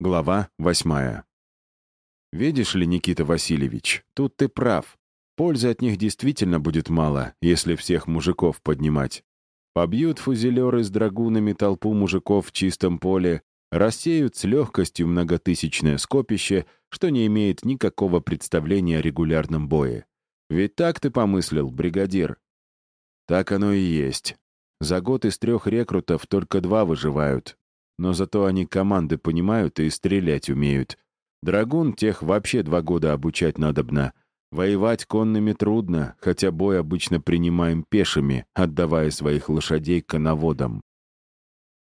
Глава восьмая. Видишь ли, Никита Васильевич, тут ты прав. Пользы от них действительно будет мало, если всех мужиков поднимать. Побьют фузелеры с драгунами толпу мужиков в чистом поле, рассеют с легкостью многотысячное скопище, что не имеет никакого представления о регулярном бое. Ведь так ты помыслил, бригадир? Так оно и есть. За год из трех рекрутов только два выживают, но зато они команды понимают и стрелять умеют. Драгун тех вообще два года обучать надобно. Воевать конными трудно, хотя бой обычно принимаем пешими, отдавая своих лошадей коноводам.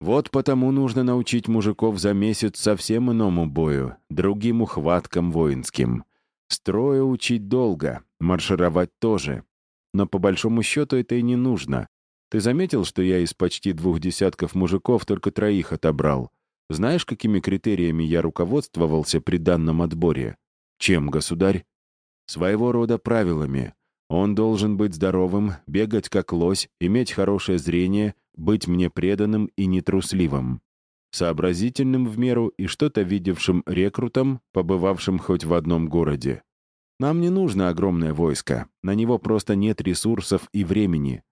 Вот потому нужно научить мужиков за месяц совсем иному бою, другим ухваткам воинским. Строя учить долго, маршировать тоже. Но по большому счету это и не нужно. Ты заметил, что я из почти двух десятков мужиков только троих отобрал? Знаешь, какими критериями я руководствовался при данном отборе? Чем, государь? Своего рода правилами. Он должен быть здоровым, бегать как лось, иметь хорошее зрение, быть мне преданным и нетрусливым. Сообразительным в меру и что-то видевшим рекрутом, побывавшим хоть в одном городе. Нам не нужно огромное войско, на него просто нет ресурсов и времени.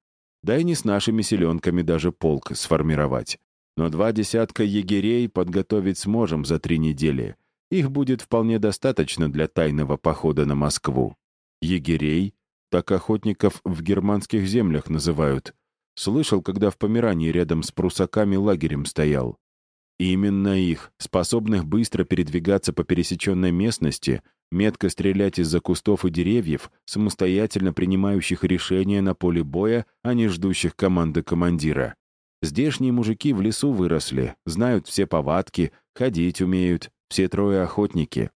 Да и не с нашими селенками даже полк сформировать. Но два десятка егерей подготовить сможем за три недели. Их будет вполне достаточно для тайного похода на Москву. Егерей? Так охотников в германских землях называют. Слышал, когда в Померании рядом с прусаками лагерем стоял. Именно их, способных быстро передвигаться по пересеченной местности, метко стрелять из-за кустов и деревьев, самостоятельно принимающих решения на поле боя, а не ждущих команды командира. Здешние мужики в лесу выросли, знают все повадки, ходить умеют, все трое охотники.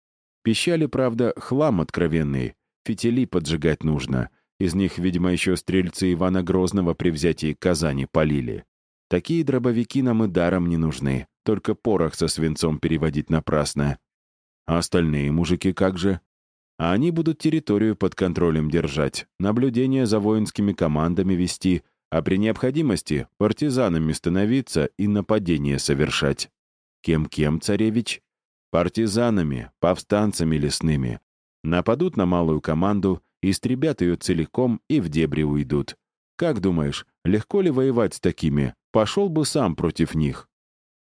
Пищали, правда, хлам откровенный, фитили поджигать нужно. Из них, видимо, еще стрельцы Ивана Грозного при взятии Казани полили. Такие дробовики нам и даром не нужны, только порох со свинцом переводить напрасно. А остальные мужики как же? А они будут территорию под контролем держать, наблюдение за воинскими командами вести, а при необходимости партизанами становиться и нападение совершать. Кем-кем, царевич? Партизанами, повстанцами лесными. Нападут на малую команду, истребят ее целиком и в дебри уйдут. Как думаешь, легко ли воевать с такими? Пошел бы сам против них.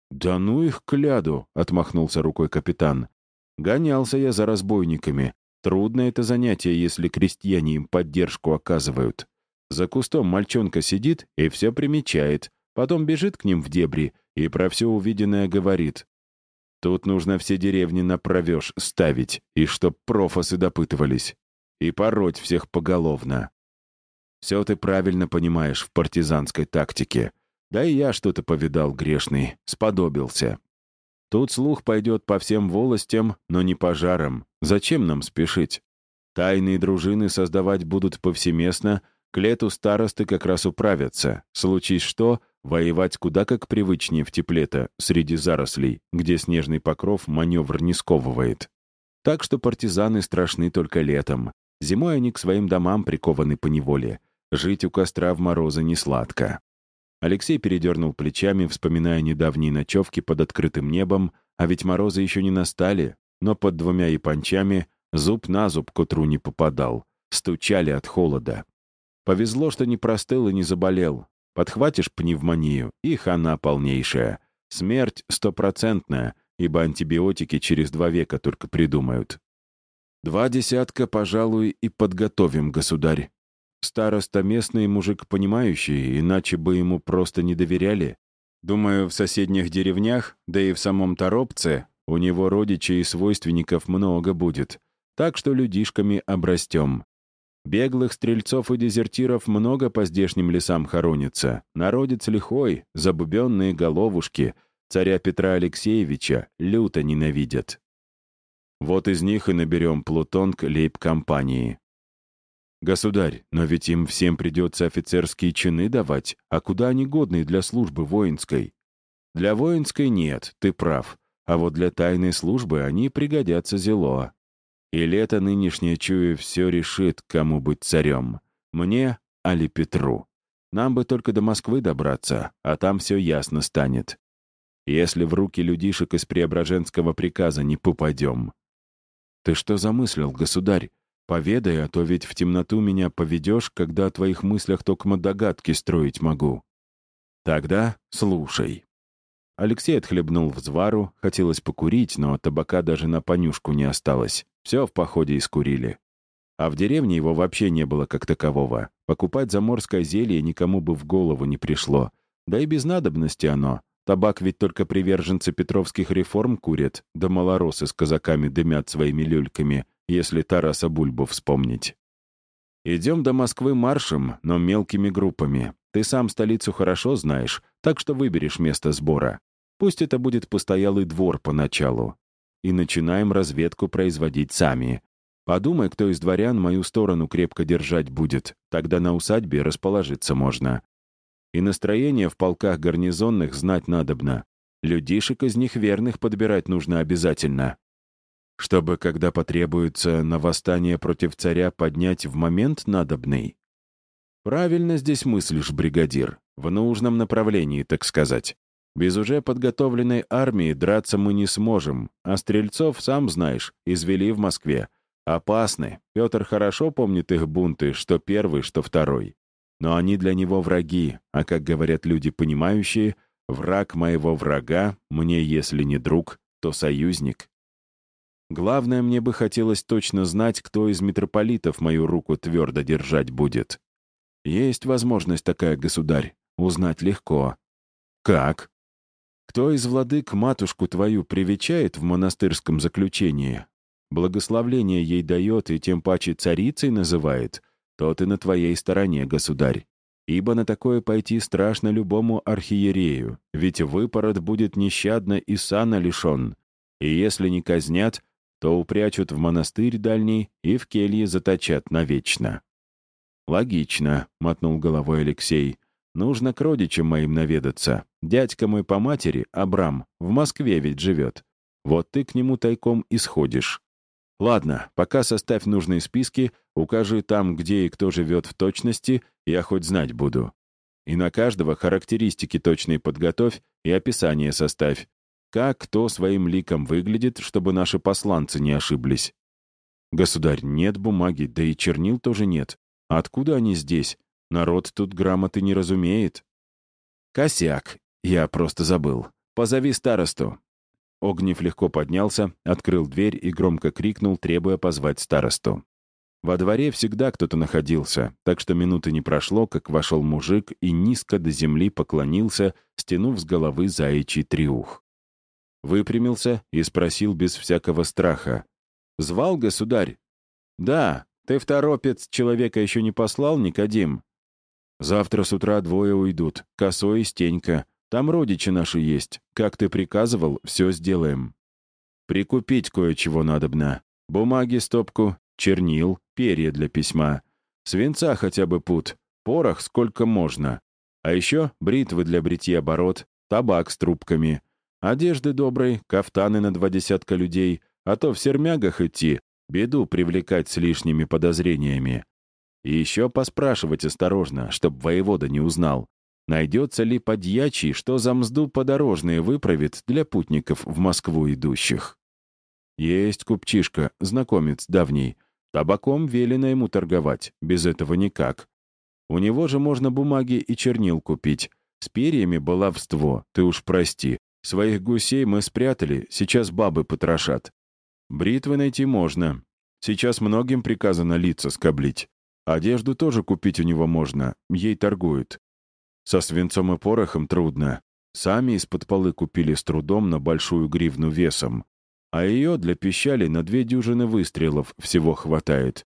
«Да ну их кляду!» — отмахнулся рукой капитан. Гонялся я за разбойниками. Трудно это занятие, если крестьяне им поддержку оказывают. За кустом мальчонка сидит и все примечает, потом бежит к ним в дебри и про все увиденное говорит. Тут нужно все деревни на провеж ставить, и чтоб профосы допытывались. И пороть всех поголовно. Все ты правильно понимаешь в партизанской тактике. Да и я что-то повидал грешный, сподобился. Тут слух пойдет по всем волостям, но не пожарам. Зачем нам спешить? Тайные дружины создавать будут повсеместно, к лету старосты как раз управятся. Случись что, воевать куда как привычнее в тепле-то, среди зарослей, где снежный покров маневр не сковывает. Так что партизаны страшны только летом. Зимой они к своим домам прикованы по неволе. Жить у костра в морозы не сладко. Алексей передернул плечами, вспоминая недавние ночевки под открытым небом, а ведь морозы еще не настали, но под двумя япончами зуб на зуб к утру не попадал. Стучали от холода. Повезло, что не простыл и не заболел. Подхватишь пневмонию, и хана полнейшая. Смерть стопроцентная, ибо антибиотики через два века только придумают. Два десятка, пожалуй, и подготовим, государь. Староста местный мужик понимающий, иначе бы ему просто не доверяли. Думаю, в соседних деревнях, да и в самом Торопце, у него родичей и свойственников много будет. Так что людишками обрастем. Беглых стрельцов и дезертиров много по здешним лесам хоронится. Народец лихой, забубенные головушки. Царя Петра Алексеевича люто ненавидят. Вот из них и наберем плутонг лейб-компании. «Государь, но ведь им всем придется офицерские чины давать, а куда они годны для службы воинской?» «Для воинской нет, ты прав, а вот для тайной службы они пригодятся зело. И лето нынешнее, чую, все решит, кому быть царем. Мне, али Петру. Нам бы только до Москвы добраться, а там все ясно станет. если в руки людишек из Преображенского приказа не попадем. Ты что замыслил, государь? Поведай, а то ведь в темноту меня поведешь, когда о твоих мыслях только догадки строить могу. Тогда слушай. Алексей отхлебнул взвару, хотелось покурить, но табака даже на понюшку не осталось. Все в походе искурили. А в деревне его вообще не было как такового. Покупать заморское зелье никому бы в голову не пришло. Да и без надобности оно. Табак ведь только приверженцы петровских реформ курят, да малоросы с казаками дымят своими люльками, если Тараса Бульбу вспомнить. Идем до Москвы маршем, но мелкими группами. Ты сам столицу хорошо знаешь, так что выберешь место сбора. Пусть это будет постоялый двор поначалу. И начинаем разведку производить сами. Подумай, кто из дворян мою сторону крепко держать будет. Тогда на усадьбе расположиться можно. И настроение в полках гарнизонных знать надобно. Людишек из них верных подбирать нужно обязательно. Чтобы, когда потребуется на восстание против царя поднять в момент надобный. Правильно здесь мыслишь, бригадир. В нужном направлении, так сказать. Без уже подготовленной армии драться мы не сможем, а стрельцов, сам знаешь, извели в Москве. Опасны. Петр хорошо помнит их бунты, что первый, что второй. Но они для него враги, а, как говорят люди понимающие, враг моего врага, мне, если не друг, то союзник. Главное, мне бы хотелось точно знать, кто из митрополитов мою руку твердо держать будет. Есть возможность такая, государь. Узнать легко. Как? Кто из владык матушку твою привечает в монастырском заключении, благословление ей дает и тем паче царицей называет, тот и на твоей стороне, государь. Ибо на такое пойти страшно любому архиерею, ведь выпорот будет нещадно и сана лишен. И если не казнят, то упрячут в монастырь дальний и в келье заточат навечно». «Логично», — мотнул головой Алексей. «Нужно к родичам моим наведаться. Дядька мой по матери, Абрам, в Москве ведь живет. Вот ты к нему тайком и сходишь. Ладно, пока составь нужные списки, укажи там, где и кто живет в точности, я хоть знать буду. И на каждого характеристики точные подготовь и описание составь. Как кто своим ликом выглядит, чтобы наши посланцы не ошиблись. Государь, нет бумаги, да и чернил тоже нет. Откуда они здесь? Народ тут грамоты не разумеет. Косяк. Я просто забыл. Позови старосту. Огнев легко поднялся, открыл дверь и громко крикнул, требуя позвать старосту. Во дворе всегда кто-то находился, так что минуты не прошло, как вошел мужик и низко до земли поклонился, стянув с головы заячий триух. Выпрямился и спросил без всякого страха. «Звал, государь?» «Да. Ты в торопец человека еще не послал, Никодим?» «Завтра с утра двое уйдут, Косой и Стенька. Там родичи наши есть. Как ты приказывал, все сделаем. Прикупить кое-чего надобно. Бумаги стопку, чернил, перья для письма. Свинца хотя бы пут, порох сколько можно. А еще бритвы для бритья бород, табак с трубками. Одежды доброй, кафтаны на два десятка людей, а то в сермягах идти, беду привлекать с лишними подозрениями. И еще поспрашивать осторожно, чтоб воевода не узнал. Найдется ли подьячий, что за мзду подорожные выправит для путников в Москву идущих? Есть купчишка, знакомец давний. Табаком велено ему торговать, без этого никак. У него же можно бумаги и чернил купить. С перьями баловство, ты уж прости. Своих гусей мы спрятали, сейчас бабы потрошат. Бритвы найти можно. Сейчас многим приказано лица скоблить. Одежду тоже купить у него можно, ей торгуют. Со свинцом и порохом трудно. Сами из-под полы купили с трудом на большую гривну весом. А ее для пищали на две дюжины выстрелов всего хватает.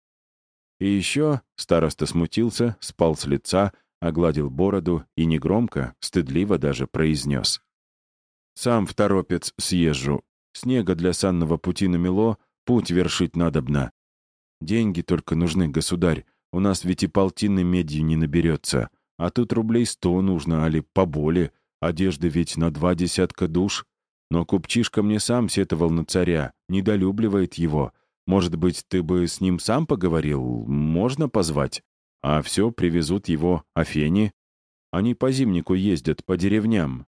И еще староста смутился, спал с лица, огладил бороду и негромко, стыдливо даже произнес. «Сам в торопец съезжу. Снега для санного пути намело, путь вершить надобно. Деньги только нужны, государь. У нас ведь и полтины медью не наберется. А тут рублей сто нужно, али поболе. Одежды ведь на два десятка душ. Но купчишка мне сам сетовал на царя, недолюбливает его. Может быть, ты бы с ним сам поговорил? Можно позвать? А все привезут его Афени. Они по зимнику ездят, по деревням.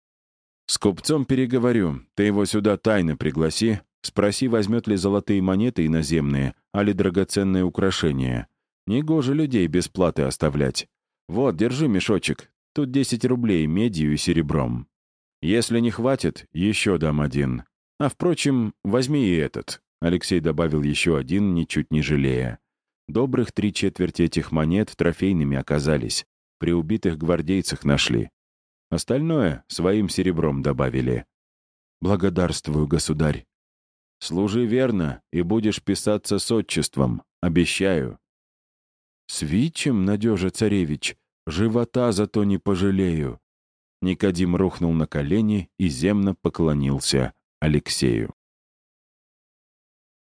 С купцом переговорю. Ты его сюда тайно пригласи. Спроси, возьмет ли золотые монеты иноземные, али драгоценные украшения. Негоже людей без платы оставлять. Вот, держи мешочек. Тут 10 рублей медью и серебром. Если не хватит, еще дам один. А, впрочем, возьми и этот. Алексей добавил еще один, ничуть не жалея. Добрых три четверти этих монет трофейными оказались. При убитых гвардейцах нашли. Остальное своим серебром добавили. «Благодарствую, государь». «Служи верно, и будешь писаться с отчеством, обещаю». «С вичем, Надежа Царевич, живота зато не пожалею». Никодим рухнул на колени и земно поклонился Алексею.